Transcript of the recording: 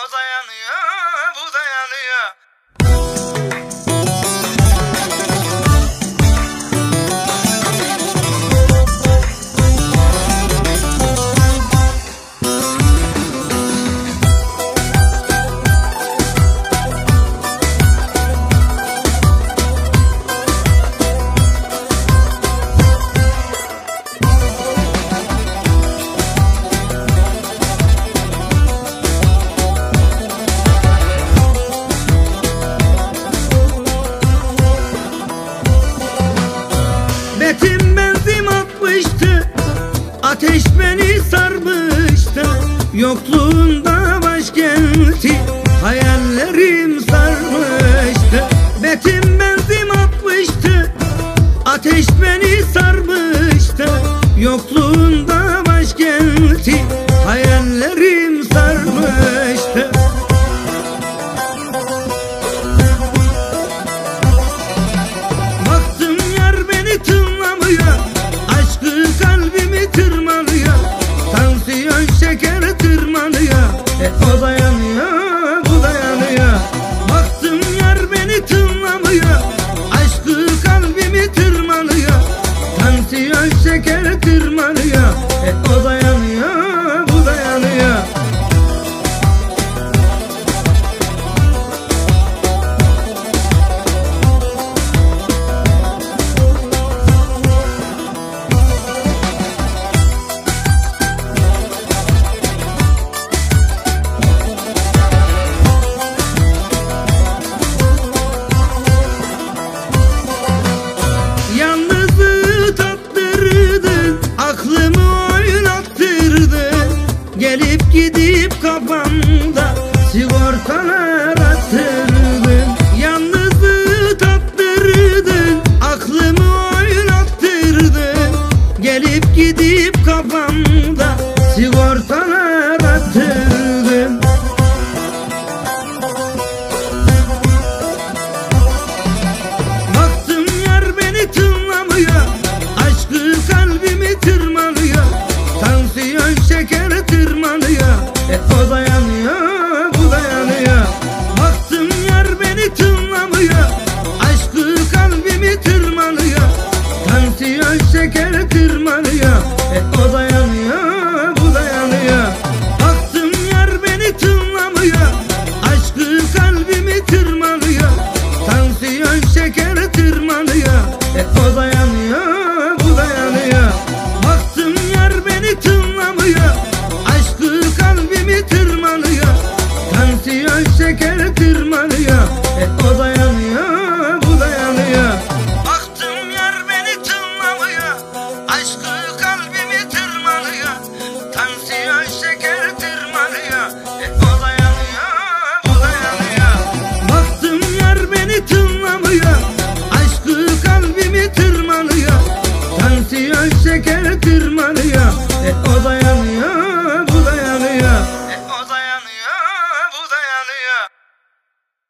不在呀你，不在呀你。Ateş beni sarmıştı Yokluğunda başkenti. Hayallerim sarmıştı Betim benzim atmıştı. Ateş beni sarmıştı Yokluğunda Babaya sana yanıyor şeker tırmanıyor. E o dayanıyor bu dayanıyor.